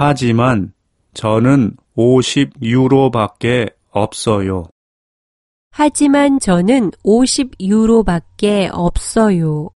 하지만 저는 50유로밖에 없어요. 하지만 저는 50유로밖에 없어요.